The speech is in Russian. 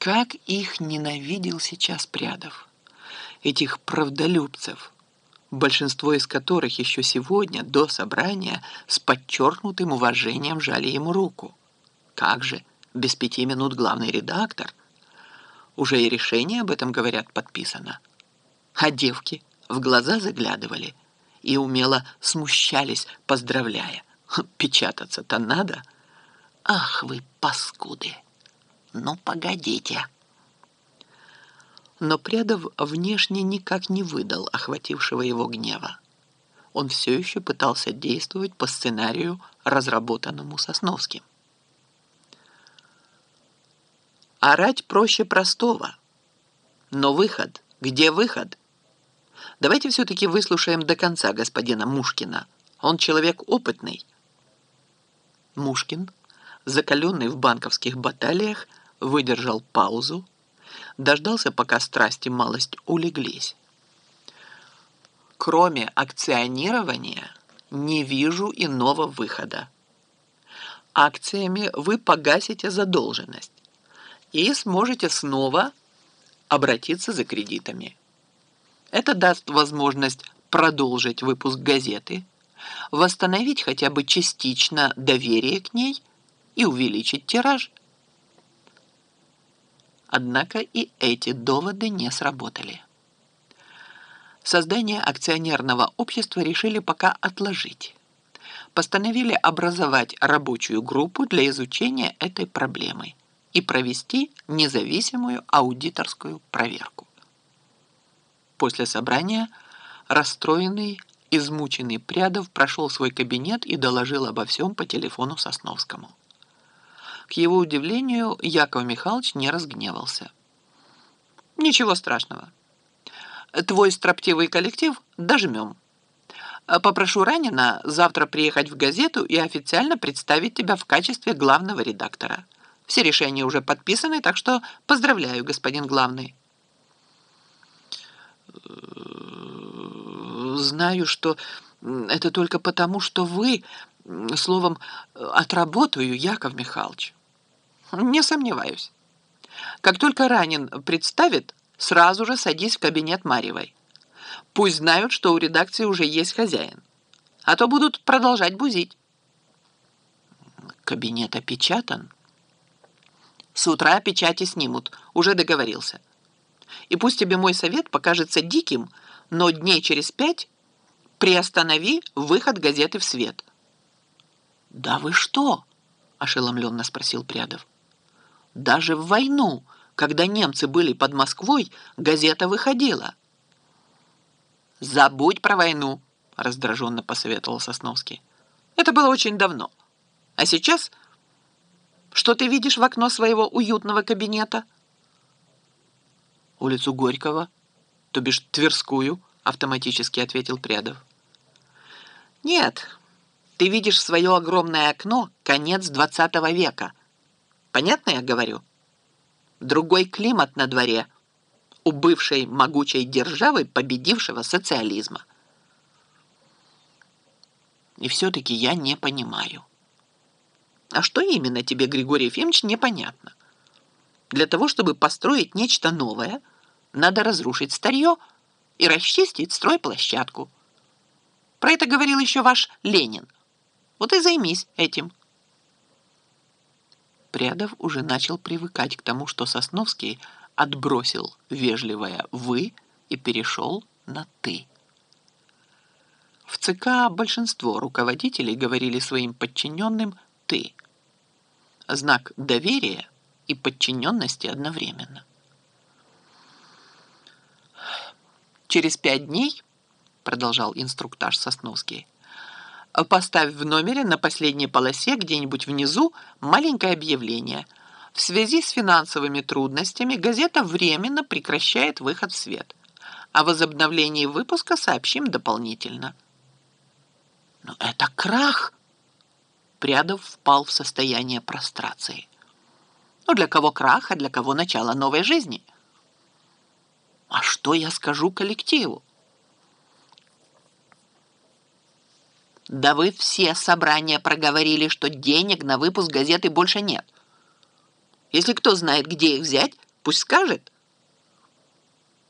Как их ненавидел сейчас Прядов, этих правдолюбцев, большинство из которых еще сегодня, до собрания, с подчеркнутым уважением жали ему руку. Как же, без пяти минут главный редактор. Уже и решение об этом, говорят, подписано. А девки в глаза заглядывали и умело смущались, поздравляя. Печататься-то надо. Ах вы, паскуды! Ну, погодите. Но Прядов внешне никак не выдал охватившего его гнева. Он все еще пытался действовать по сценарию, разработанному Сосновским. Орать проще простого. Но выход? Где выход? Давайте все-таки выслушаем до конца господина Мушкина. Он человек опытный. Мушкин, закаленный в банковских баталиях, выдержал паузу, дождался, пока страсти малость улеглись. Кроме акционирования не вижу иного выхода. Акциями вы погасите задолженность и сможете снова обратиться за кредитами. Это даст возможность продолжить выпуск газеты, восстановить хотя бы частично доверие к ней и увеличить тираж. Однако и эти доводы не сработали. Создание акционерного общества решили пока отложить. Постановили образовать рабочую группу для изучения этой проблемы и провести независимую аудиторскую проверку. После собрания расстроенный, измученный Прядов прошел свой кабинет и доложил обо всем по телефону Сосновскому. К его удивлению, Яков Михайлович не разгневался. «Ничего страшного. Твой строптивый коллектив дожмем. Попрошу Ранина завтра приехать в газету и официально представить тебя в качестве главного редактора. Все решения уже подписаны, так что поздравляю, господин главный». знаю, что это только потому, что вы, словом, отработаю, Яков Михайлович. Не сомневаюсь. Как только ранен представит, сразу же садись в кабинет Марьевой. Пусть знают, что у редакции уже есть хозяин. А то будут продолжать бузить. Кабинет опечатан. С утра печати снимут. Уже договорился. И пусть тебе мой совет покажется диким, но дней через пять приостанови выход газеты в свет. «Да вы что?» – ошеломленно спросил Прядов. «Даже в войну, когда немцы были под Москвой, газета выходила». «Забудь про войну», – раздраженно посоветовал Сосновский. «Это было очень давно. А сейчас что ты видишь в окно своего уютного кабинета?» «Улицу Горького, то бишь Тверскую», – автоматически ответил Прядов. Нет, ты видишь свое огромное окно конец 20 века. Понятно я говорю? Другой климат на дворе у бывшей могучей державы, победившего социализма. И все-таки я не понимаю. А что именно тебе, Григорий Ефимович, непонятно? Для того, чтобы построить нечто новое, надо разрушить старье и расчистить стройплощадку. Про это говорил еще ваш Ленин. Вот и займись этим. Прядов уже начал привыкать к тому, что Сосновский отбросил вежливое «вы» и перешел на «ты». В ЦК большинство руководителей говорили своим подчиненным «ты». Знак доверия и подчиненности одновременно. Через пять дней продолжал инструктаж Сосновский. «Поставь в номере на последней полосе где-нибудь внизу маленькое объявление. В связи с финансовыми трудностями газета временно прекращает выход в свет. О возобновлении выпуска сообщим дополнительно». «Но это крах!» Прядов впал в состояние прострации. «Ну, для кого крах, а для кого начало новой жизни?» «А что я скажу коллективу?» Да вы все собрания проговорили, что денег на выпуск газеты больше нет. Если кто знает, где их взять, Пусть скажет.